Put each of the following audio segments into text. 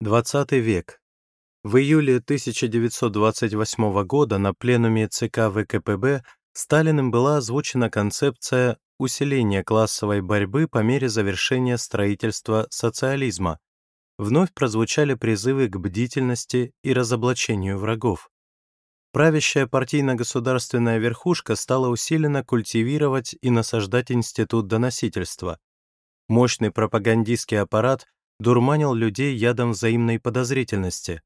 20 век. В июле 1928 года на пленуме ЦК ВКПБ Сталиным была озвучена концепция усиления классовой борьбы по мере завершения строительства социализма. Вновь прозвучали призывы к бдительности и разоблачению врагов. Правящая партийно-государственная верхушка стала усиленно культивировать и насаждать институт доносительства. Мощный пропагандистский аппарат дурманил людей ядом взаимной подозрительности.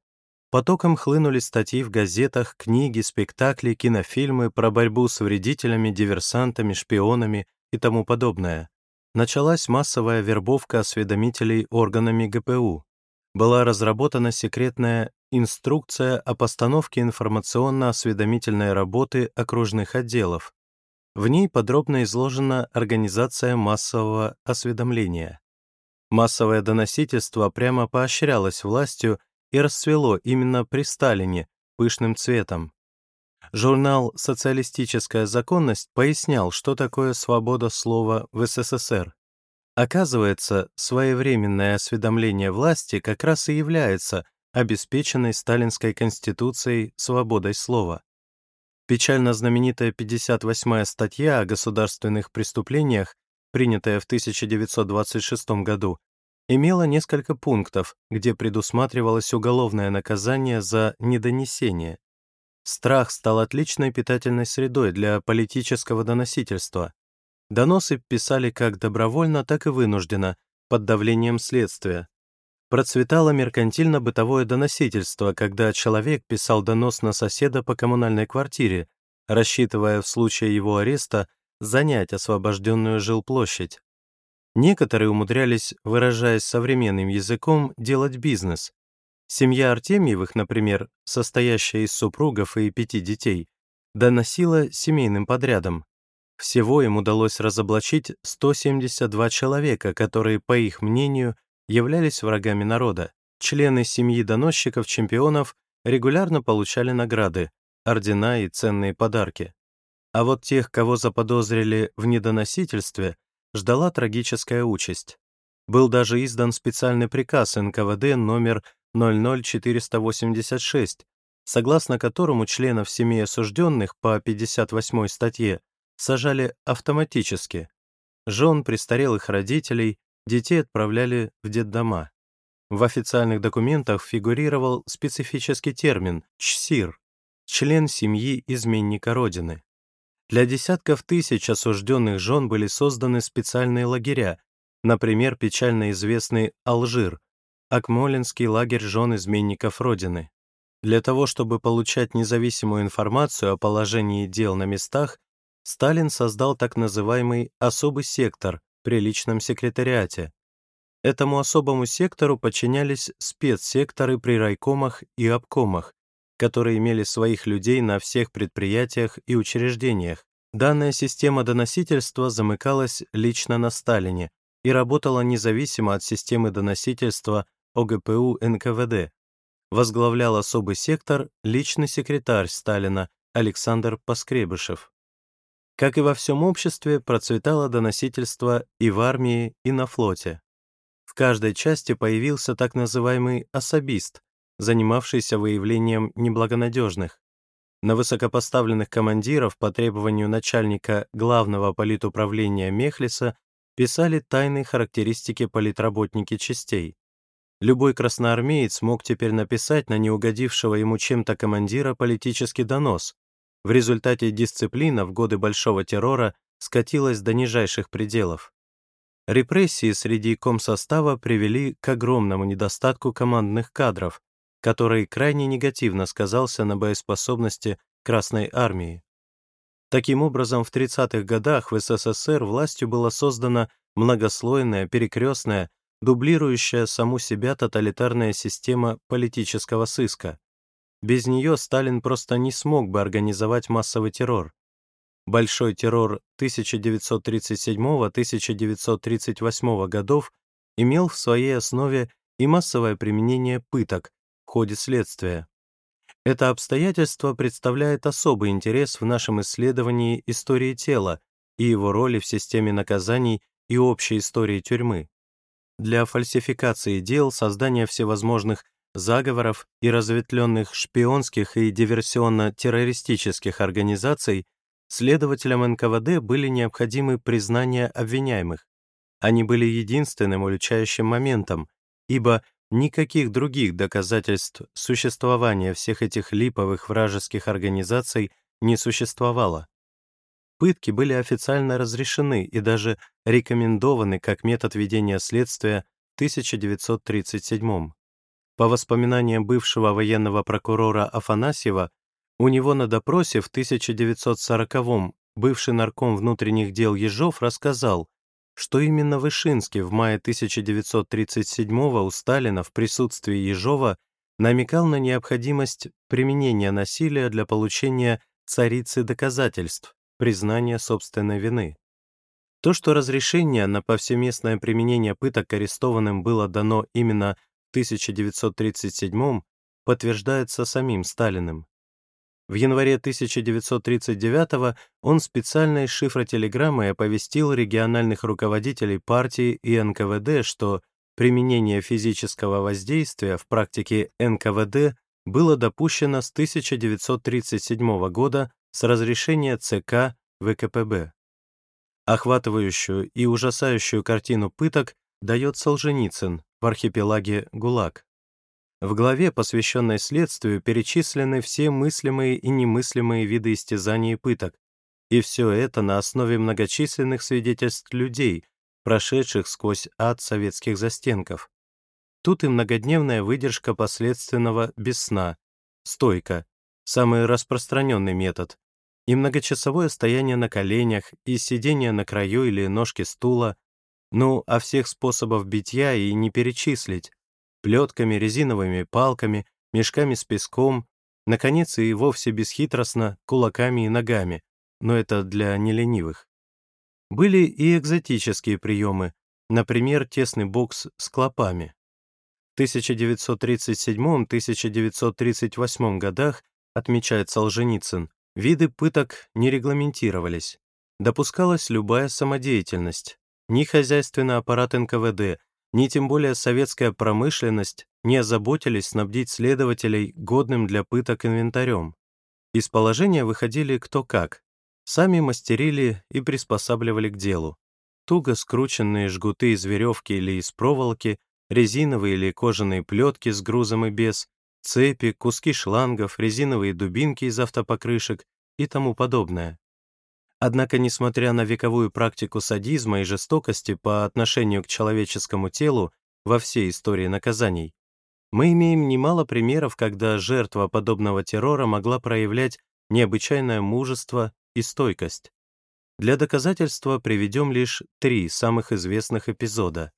Потоком хлынули статьи в газетах, книги, спектакли, кинофильмы про борьбу с вредителями, диверсантами, шпионами и тому подобное. Началась массовая вербовка осведомителей органами ГПУ. Была разработана секретная инструкция о постановке информационно-осведомительной работы окружных отделов. В ней подробно изложена организация массового осведомления. Массовое доносительство прямо поощрялось властью и расцвело именно при Сталине пышным цветом. Журнал «Социалистическая законность» пояснял, что такое свобода слова в СССР. Оказывается, своевременное осведомление власти как раз и является обеспеченной Сталинской Конституцией свободой слова. Печально знаменитая 58-я статья о государственных преступлениях, принятая в 1926 году, имела несколько пунктов, где предусматривалось уголовное наказание за недонесение. Страх стал отличной питательной средой для политического доносительства. Доносы писали как добровольно, так и вынужденно, под давлением следствия. Процветало меркантильно-бытовое доносительство, когда человек писал донос на соседа по коммунальной квартире, рассчитывая в случае его ареста занять освобожденную жилплощадь. Некоторые умудрялись, выражаясь современным языком, делать бизнес. Семья Артемьевых, например, состоящая из супругов и пяти детей, доносила семейным подрядом. Всего им удалось разоблачить 172 человека, которые, по их мнению, являлись врагами народа. Члены семьи доносчиков-чемпионов регулярно получали награды, ордена и ценные подарки. А вот тех, кого заподозрили в недоносительстве, ждала трагическая участь. Был даже издан специальный приказ НКВД номер 00486, согласно которому членов семей осужденных по 58 статье сажали автоматически. Жен престарелых родителей, детей отправляли в детдома. В официальных документах фигурировал специфический термин «чсир» — член семьи изменника Родины. Для десятков тысяч осужденных жен были созданы специальные лагеря, например, печально известный Алжир, Акмолинский лагерь жен изменников Родины. Для того, чтобы получать независимую информацию о положении дел на местах, Сталин создал так называемый «особый сектор» при личном секретариате. Этому особому сектору подчинялись спецсекторы при райкомах и обкомах, которые имели своих людей на всех предприятиях и учреждениях. Данная система доносительства замыкалась лично на Сталине и работала независимо от системы доносительства ОГПУ НКВД. Возглавлял особый сектор личный секретарь Сталина Александр Поскребышев. Как и во всем обществе, процветало доносительство и в армии, и на флоте. В каждой части появился так называемый особист, занимавшийся выявлением неблагонадежных. На высокопоставленных командиров по требованию начальника главного политуправления Мехлиса писали тайные характеристики политработники частей. Любой красноармеец мог теперь написать на неугодившего ему чем-то командира политический донос. В результате дисциплина в годы Большого террора скатилась до нижайших пределов. Репрессии среди комсостава привели к огромному недостатку командных кадров, который крайне негативно сказался на боеспособности Красной Армии. Таким образом, в 30-х годах в СССР властью была создана многослойная, перекрестная, дублирующая саму себя тоталитарная система политического сыска. Без нее Сталин просто не смог бы организовать массовый террор. Большой террор 1937-1938 годов имел в своей основе и массовое применение пыток, ходе следствия. Это обстоятельство представляет особый интерес в нашем исследовании истории тела и его роли в системе наказаний и общей истории тюрьмы. для фальсификации дел, создания всевозможных заговоров и разветвленных шпионских и диверсионно-террористических организаций следователям НКВД были необходимы признания обвиняемых. Они были единственным уличающим моментом, ибо никаких других доказательств существования всех этих липовых вражеских организаций не существовало. Пытки были официально разрешены и даже рекомендованы как метод ведения следствия в 1937 По воспоминаниям бывшего военного прокурора Афанасьева, у него на допросе в 1940-м бывший нарком внутренних дел Ежов рассказал, что именно Вышинский в мае 1937-го у Сталина в присутствии Ежова намекал на необходимость применения насилия для получения царицы доказательств, признания собственной вины. То, что разрешение на повсеместное применение пыток арестованным было дано именно в 1937 подтверждается самим Сталиным. В январе 1939 он специальной шифротелеграммой оповестил региональных руководителей партии и НКВД, что применение физического воздействия в практике НКВД было допущено с 1937 года с разрешения ЦК ВКПБ. Охватывающую и ужасающую картину пыток дает Солженицын в архипелаге ГУЛАГ. В главе, посвященной следствию, перечислены все мыслимые и немыслимые виды истязаний и пыток, и все это на основе многочисленных свидетельств людей, прошедших сквозь ад советских застенков. Тут и многодневная выдержка последственного без сна, стойка, самый распространенный метод, и многочасовое стояние на коленях, и сидение на краю или ножке стула, ну, а всех способов битья и не перечислить, плетками, резиновыми палками, мешками с песком, наконец и вовсе бесхитростно кулаками и ногами, но это для неленивых. Были и экзотические приемы, например, тесный бокс с клопами. В 1937-1938 годах, отмечает Солженицын, виды пыток не регламентировались. Допускалась любая самодеятельность. Ни хозяйственный аппарат НКВД, ни тем более советская промышленность не озаботились снабдить следователей годным для пыток инвентарем. Из положения выходили кто как. Сами мастерили и приспосабливали к делу. Туго скрученные жгуты из веревки или из проволоки, резиновые или кожаные плетки с грузом и без, цепи, куски шлангов, резиновые дубинки из автопокрышек и тому подобное. Однако, несмотря на вековую практику садизма и жестокости по отношению к человеческому телу во всей истории наказаний, мы имеем немало примеров, когда жертва подобного террора могла проявлять необычайное мужество и стойкость. Для доказательства приведем лишь три самых известных эпизода.